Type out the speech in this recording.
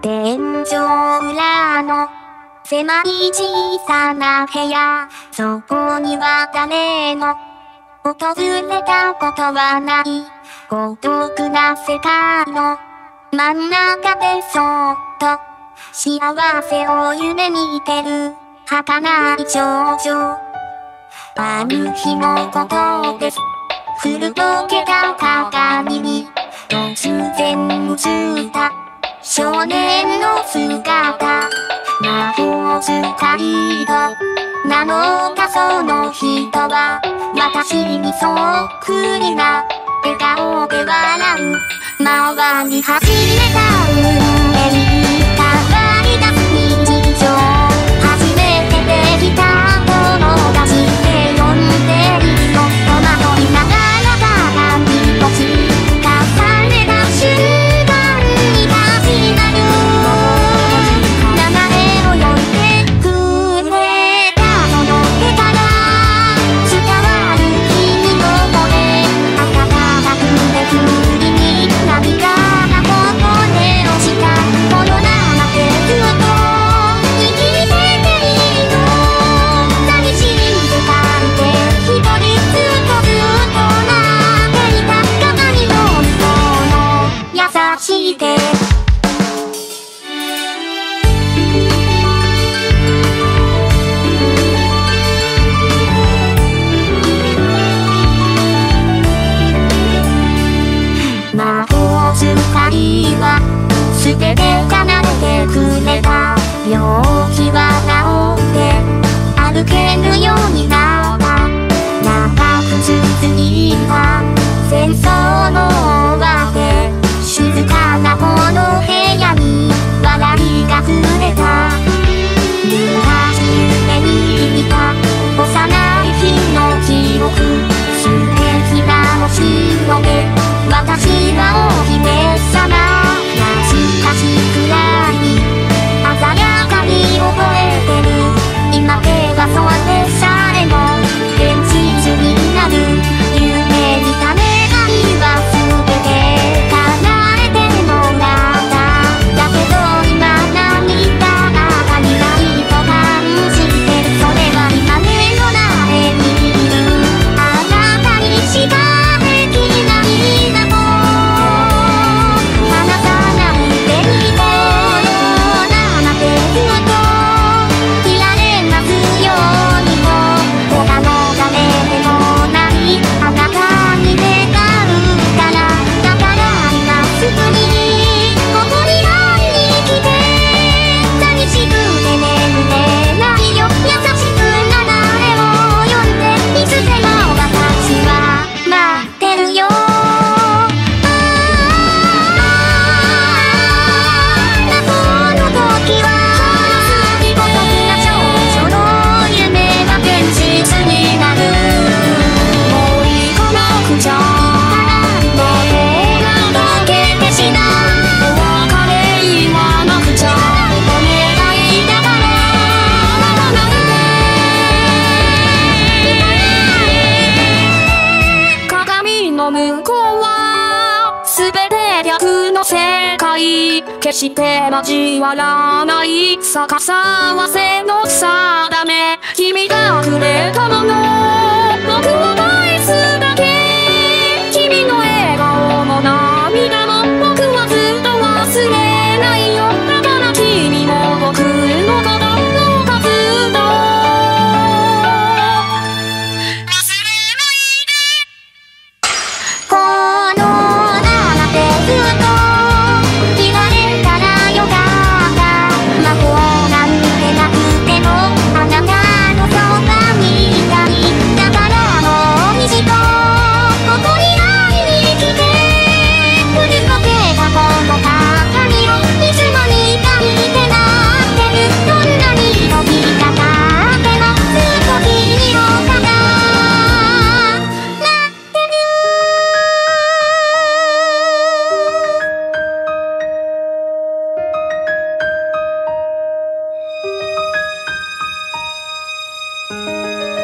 天井裏の狭い小さな部屋、そこには誰も訪れたことはない、孤独な世界の真ん中でそっと幸せを夢見てる儚い少女。ある日のことです。古ぼけた鏡に突然映った少年の姿。魔法使いとなのかその人は私にそっくりな笑顔で笑う周りく続いた戦争も全て逆の世界決して交わらない逆さ合わせの定め君がくれたもの Música